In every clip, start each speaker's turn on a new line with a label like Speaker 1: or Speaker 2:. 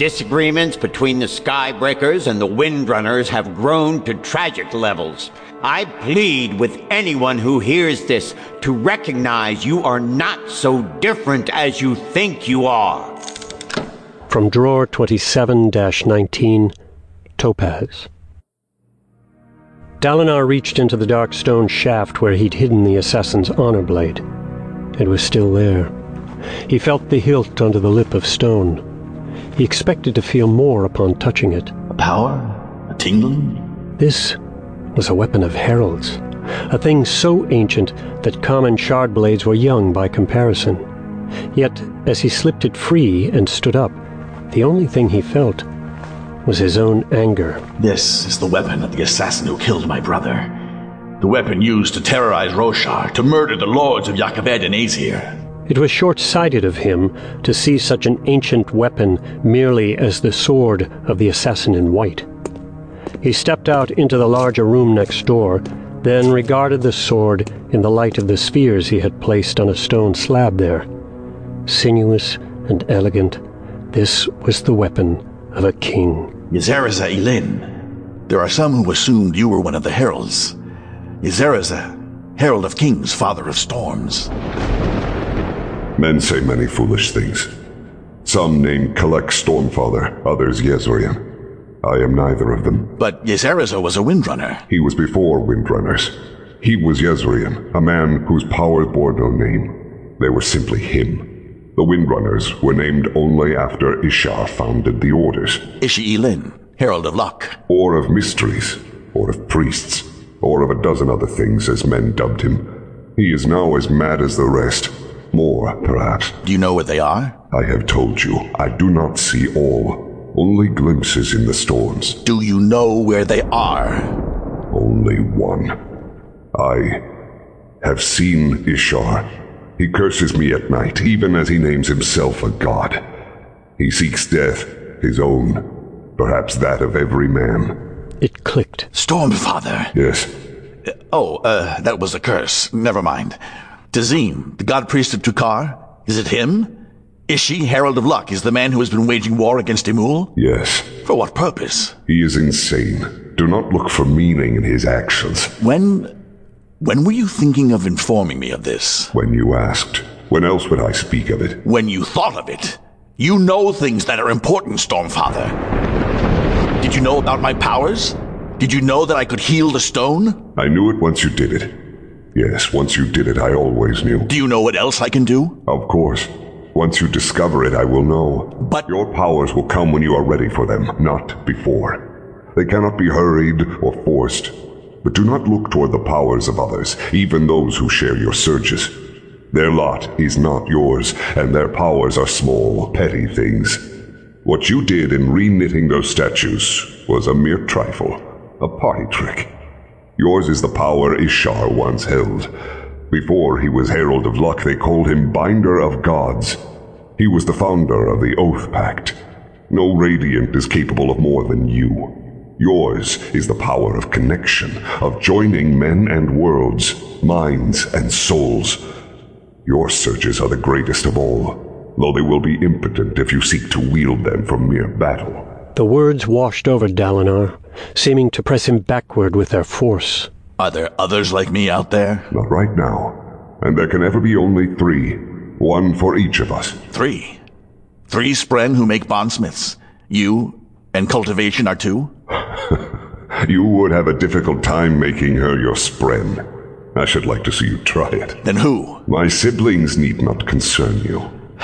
Speaker 1: disagreements between the Skybreakers and the Windrunners have grown to tragic levels. I plead with anyone who hears this to recognize you are not so different as you think you are.
Speaker 2: From drawer 27 19, Topaz. Dalinar reached into the dark stone shaft where he'd hidden the assassin's honor blade. It was still there. He felt the hilt under the lip of stone. He expected to feel more upon touching it.
Speaker 3: A power? A tingling?
Speaker 2: This was a weapon of heralds, a thing so ancient that common shard blades were young by comparison. Yet, as he slipped it free and stood up, the only thing he felt was his own anger.
Speaker 3: This is the weapon of the assassin who killed my brother. The weapon used to terrorize Roshar, to murder the lords of Jah Keved and Azir.
Speaker 2: It was short sighted of him to see such an ancient weapon merely as the sword of the assassin in white. He stepped out into the larger room next door, then regarded the sword in the light of the spheres he had placed on a stone slab there. Sinuous and elegant, this was the weapon of a king.
Speaker 3: Jezerezeh Ilin. There are some who assumed you were one of the heralds. Jezerezeh, herald of kings, father of storms.
Speaker 4: Men say many foolish things. Some name Kelek Stormfather, others Jezrien. I am neither of them.
Speaker 3: But Jezerezeh was a Windrunner.
Speaker 4: He was before Windrunners. He was Jezrien, a man whose powers bore no name. They were simply him. The Windrunners were named only after Ishar founded the Orders.
Speaker 3: Ishi Ilin, herald of luck.
Speaker 4: Or of mysteries, or of priests, or of a dozen other things as men dubbed him. He is now as mad as the rest. More, perhaps.
Speaker 3: Do you know where they are?
Speaker 4: I have told you, I do not see all. Only glimpses in the storms.
Speaker 3: Do you know where they are?
Speaker 4: Only one. I have seen Ishar. He curses me at night, even as he names himself a god. He seeks death, his own, perhaps that of every man.
Speaker 2: It clicked.
Speaker 3: Stormfather.
Speaker 4: Yes.
Speaker 3: Uh, oh, uh, that was a curse. Never mind. Tezim, the god priest of Tukar? Is it him? Ishi, Herald of Luck, is the man who has been waging war against Emul?
Speaker 4: Yes.
Speaker 3: For what purpose?
Speaker 4: He is insane. Do not look for meaning in his actions.
Speaker 3: When. When were you thinking of informing me of this?
Speaker 4: When you asked. When else would I speak of it?
Speaker 3: When you thought of it. You know things that are important, Stormfather. Did you know about my powers? Did you know that I could heal the stone?
Speaker 4: I knew it once you did it. Yes, once you did it, I always knew.
Speaker 3: Do you know what else I can do?
Speaker 4: Of course. Once you discover it, I will know.
Speaker 3: But
Speaker 4: your powers will come when you are ready for them, not before. They cannot be hurried or forced. But do not look toward the powers of others, even those who share your surges. Their lot is not yours, and their powers are small, petty things. What you did in reknitting those statues was a mere trifle, a party trick. Yours is the power Ishar once held. Before he was Herald of Luck, they called him Binder of Gods. He was the founder of the Oath Pact. No Radiant is capable of more than you. Yours is the power of connection, of joining men and worlds, minds and souls. Your surges are the greatest of all, though they will be impotent if you seek to wield them for mere battle.
Speaker 2: The words washed over Dalinar, seeming to press him backward with their force.
Speaker 3: Are there others like me out there?
Speaker 4: Not right now. And there can ever be only three. One for each of us.
Speaker 3: Three? Three Spren who make bondsmiths. You and Cultivation are two?
Speaker 4: you would have a difficult time making her your Spren. I should like to see you try it.
Speaker 3: Then who?
Speaker 4: My siblings need not concern you.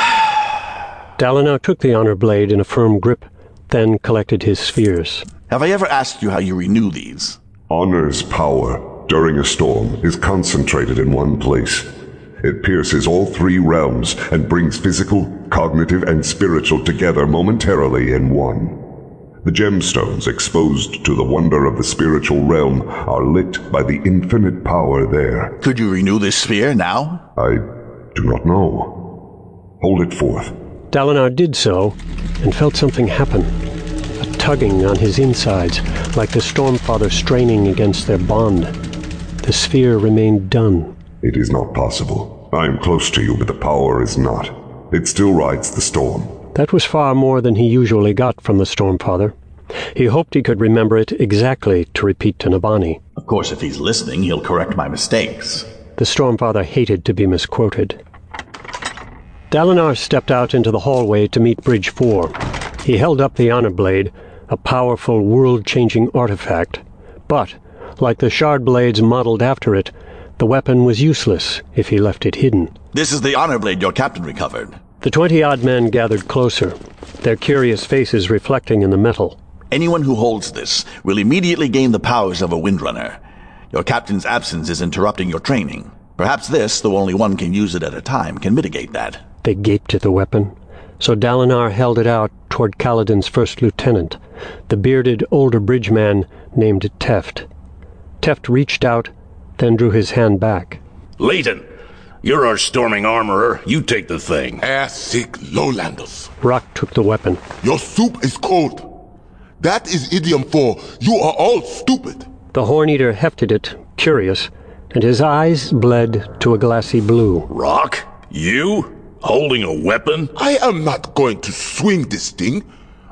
Speaker 2: Dalinar took the honor blade in a firm grip, then collected his spheres.
Speaker 3: Have I ever asked you how you renew these?
Speaker 4: Honor's power during a storm is concentrated in one place. It pierces all three realms and brings physical, cognitive, and spiritual together momentarily in one. The gemstones exposed to the wonder of the spiritual realm are lit by the infinite power there.
Speaker 3: Could you renew this sphere now?
Speaker 4: I do not know. Hold it forth.
Speaker 2: Dalinar did so and felt something happen A tugging on his insides, like the Stormfather straining against their bond. The sphere remained dun.
Speaker 4: It is not possible. I am close to you, but the power is not. It still rides the storm.
Speaker 2: That was far more than he usually got from the Stormfather. He hoped he could remember it exactly to repeat to Navani.
Speaker 3: Of course, if he's listening, he'll correct my mistakes.
Speaker 2: The Stormfather hated to be misquoted. Dalinar stepped out into the hallway to meet Bridge 4. He held up the Honor Blade, a powerful, world-changing artifact. But, like the shard blades modeled after it, the weapon was useless if he left it hidden.
Speaker 3: This is the honor blade your captain recovered.
Speaker 2: The twenty-odd men gathered closer, their curious faces reflecting in the metal.
Speaker 3: Anyone who holds this will immediately gain the powers of a Windrunner. Your captain's absence is interrupting your training. Perhaps this, though only one can use it at a time, can mitigate that.
Speaker 2: They gaped at the weapon, so Dalinar held it out toward Kaladin's first lieutenant, the bearded older bridge man named Teft. Teft reached out, then drew his hand back.
Speaker 5: Leyten, you're our storming armorer. You take the thing.
Speaker 6: Air-sick lowlanders.
Speaker 2: Rock took the weapon.
Speaker 6: Your soup is cold. That is idiom for you are all stupid.
Speaker 2: The Horn-Eater hefted it, curious, and his eyes bled to a glassy blue.
Speaker 5: Rock? You? Holding a weapon?
Speaker 6: I am not going to swing this thing.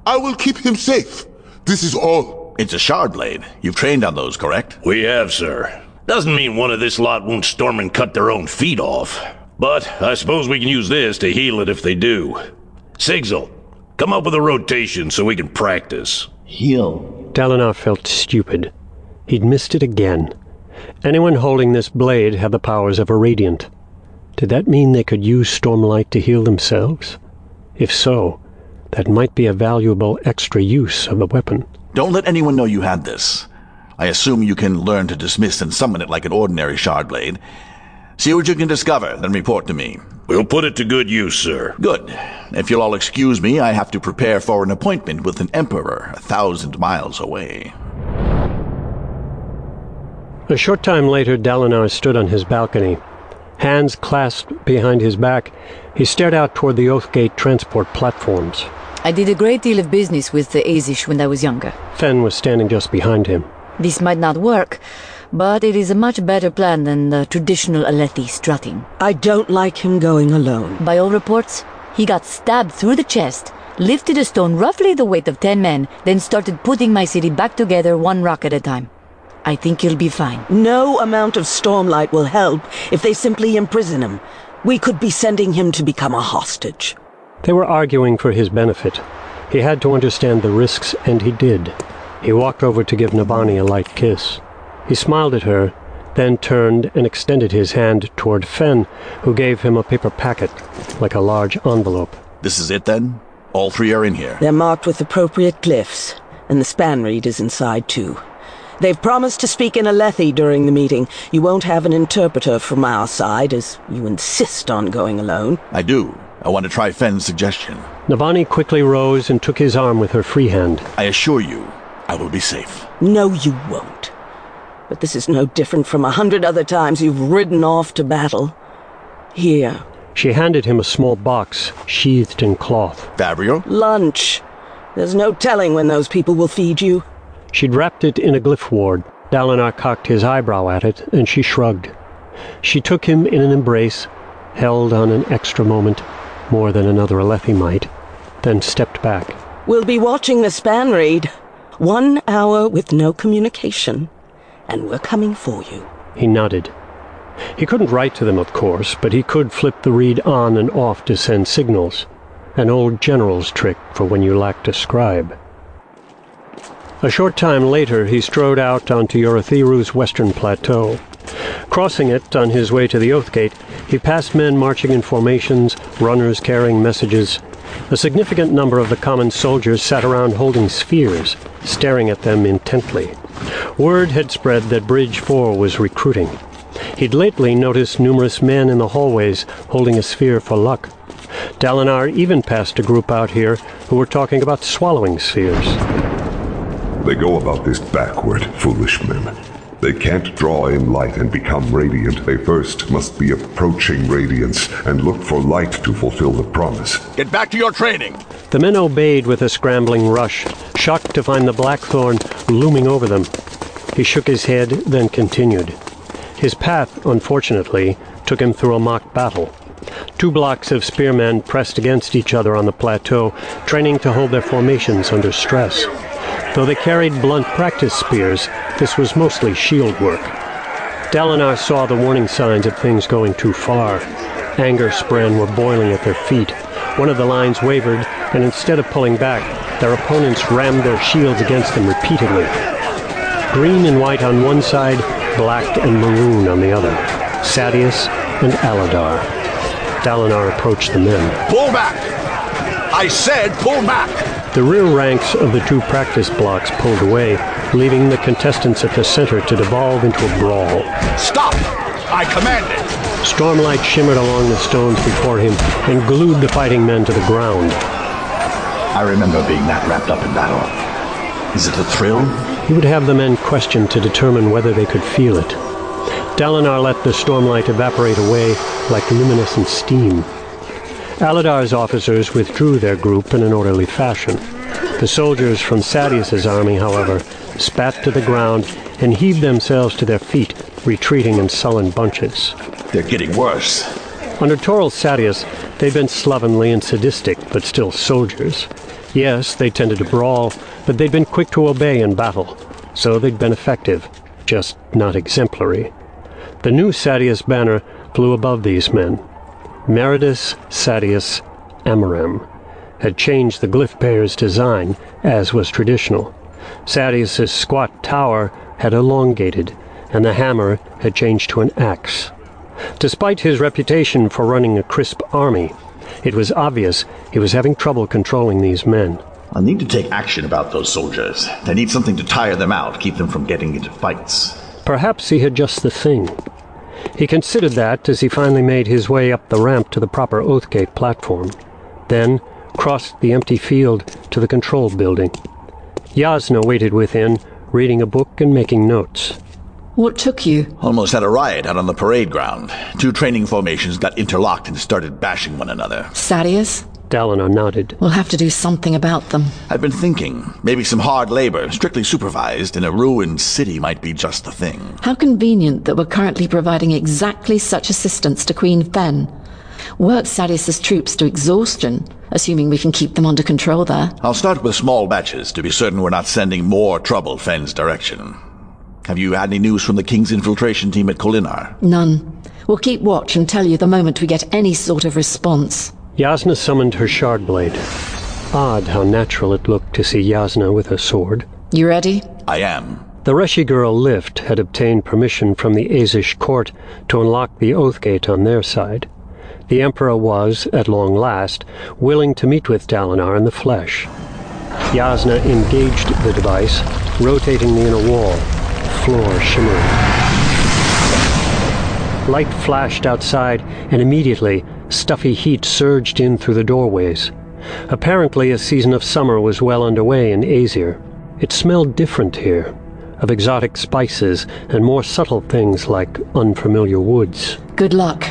Speaker 6: I will keep him safe. This is all.
Speaker 3: It's a shard blade. You've trained on those, correct?
Speaker 5: We have, sir. Doesn't mean one of this lot won't storm and cut their own feet off. But I suppose we can use this to heal it if they do. Sigzil, come up with a rotation so we can practice.
Speaker 3: Heal.
Speaker 2: Dalinar felt stupid. He'd missed it again. Anyone holding this blade had the powers of a Radiant. Did that mean they could use Stormlight to heal themselves? If so, that might be a valuable extra use of the weapon.
Speaker 3: Don't let anyone know you had this. I assume you can learn to dismiss and summon it like an ordinary shard blade. See what you can discover, then report to me.
Speaker 5: We'll put it to good use, sir.
Speaker 3: Good. If you'll all excuse me, I have to prepare for an appointment with an emperor a thousand miles away.
Speaker 2: A short time later, Dalinar stood on his balcony. Hands clasped behind his back, he stared out toward the Oathgate transport platforms.
Speaker 7: I did a great deal of business with the Azish when I was younger.
Speaker 2: Fen was standing just behind him.
Speaker 7: This might not work, but it is a much better plan than the traditional Alethi strutting.
Speaker 8: I don't like him going alone.
Speaker 7: By all reports, he got stabbed through the chest, lifted a stone roughly the weight of ten men, then started putting my city back together one rock at a time. I think he'll be fine.
Speaker 8: No amount of stormlight will help if they simply imprison him. We could be sending him to become a hostage.
Speaker 2: They were arguing for his benefit. He had to understand the risks, and he did. He walked over to give Navani a light kiss. He smiled at her, then turned and extended his hand toward Fen, who gave him a paper packet, like a large envelope.
Speaker 3: This is it then? All three are in here.
Speaker 8: They're marked with appropriate glyphs, and the spanreed is inside too. They've promised to speak in Alethi during the meeting. You won't have an interpreter from our side, as you insist on going alone.
Speaker 3: I do. I want to try Fen's suggestion.
Speaker 2: Navani quickly rose and took his arm with her free hand.
Speaker 3: I assure you, I will be safe.
Speaker 8: No, you won't. But this is no different from a hundred other times you've ridden off to battle. Here.
Speaker 2: She handed him a small box, sheathed in cloth.
Speaker 3: Fabrial?
Speaker 8: Lunch. There's no telling when those people will feed you.
Speaker 2: She'd wrapped it in a glyph ward. Dalinar cocked his eyebrow at it, and she shrugged. She took him in an embrace, held on an extra moment, more than another Alethi might, then stepped back.
Speaker 8: We'll be watching the spanreed. One hour with no communication. And we're coming for you.
Speaker 2: He nodded. He couldn't write to them, of course, but he could flip the reed on and off to send signals. An old general's trick for when you lacked a scribe. A short time later, he strode out onto Urithiru's western plateau. Crossing it on his way to the Oathgate, he passed men marching in formations, runners carrying messages. A significant number of the common soldiers sat around holding spheres, staring at them intently. Word had spread that Bridge 4 was recruiting. He'd lately noticed numerous men in the hallways holding a sphere for luck. Dalinar even passed a group out here who were talking about swallowing spheres.
Speaker 4: They go about this backward, foolish men. They can't draw in light and become radiant. They first must be approaching radiance and look for light to fulfill the promise.
Speaker 3: Get back to your training!
Speaker 2: The men obeyed with a scrambling rush, shocked to find the blackthorn looming over them. He shook his head, then continued. His path, unfortunately, took him through a mock battle. Two blocks of spearmen pressed against each other on the plateau, training to hold their formations under stress. Though they carried blunt practice spears, this was mostly shield work. Dalinar saw the warning signs of things going too far. Anger spren were boiling at their feet. One of the lines wavered, and instead of pulling back, their opponents rammed their shields against them repeatedly. Green and white on one side, black and maroon on the other. Sadeas and Aladar. Dalinar approached the men.
Speaker 3: Pull back! I said pull back!
Speaker 2: The rear ranks of the two practice blocks pulled away, leaving the contestants at the center to devolve into a brawl.
Speaker 3: Stop! I command it!
Speaker 2: Stormlight shimmered along the stones before him and glued the fighting men to the ground.
Speaker 3: I remember being that wrapped up in battle. Is it a thrill?
Speaker 2: He would have the men questioned to determine whether they could feel it. Dalinar let the stormlight evaporate away like luminescent steam. Aladar's officers withdrew their group in an orderly fashion. The soldiers from Sadeas's army, however, spat to the ground and heaved themselves to their feet, retreating in sullen bunches.
Speaker 3: They're getting worse.
Speaker 2: Under Torol Sadeas, they'd been slovenly and sadistic, but still soldiers. Yes, they tended to brawl, but they'd been quick to obey in battle, so they'd been effective, just not exemplary. The new Sadeas banner flew above these men. Meridas Sadeas Amaram had changed the glyph bearer's design, as was traditional. Sadeas's squat tower had elongated, and the hammer had changed to an axe. Despite his reputation for running a crisp army, it was obvious he was having trouble controlling these men.
Speaker 3: I need to take action about those soldiers. I need something to tire them out, keep them from getting into fights.
Speaker 2: Perhaps he had just the thing. He considered that as he finally made his way up the ramp to the proper Oathgate platform, then crossed the empty field to the control building. Jasnah waited within, reading a book and making notes.
Speaker 9: What took you?
Speaker 3: Almost had a riot out on the parade ground. Two training formations got interlocked and started bashing one another.
Speaker 9: Sadeas?
Speaker 2: Dalinar nodded.
Speaker 9: We'll have to do something about them.
Speaker 3: I've been thinking, maybe some hard labor, strictly supervised, in a ruined city might be just the thing.
Speaker 9: How convenient that we're currently providing exactly such assistance to Queen Fen. Work Sadeas's troops to exhaustion, assuming we can keep them under control there.
Speaker 3: I'll start with small batches to be certain we're not sending more trouble Fen's direction. Have you had any news from the King's infiltration team at Kholinar?
Speaker 9: None. We'll keep watch and tell you the moment we get any sort of response.
Speaker 2: Jasnah summoned her shard blade. Odd how natural it looked to see Jasnah with a sword.
Speaker 9: You ready?
Speaker 3: I am.
Speaker 2: The Reshi girl Lift had obtained permission from the Azish court to unlock the oath gate on their side. The Emperor was, at long last, willing to meet with Dalinar in the flesh. Jasnah engaged the device, rotating the inner wall, floor shimmering. Light flashed outside, and immediately stuffy heat surged in through the doorways. Apparently, a season of summer was well underway in Azir. It smelled different here, of exotic spices and more subtle things like unfamiliar woods.
Speaker 9: Good luck.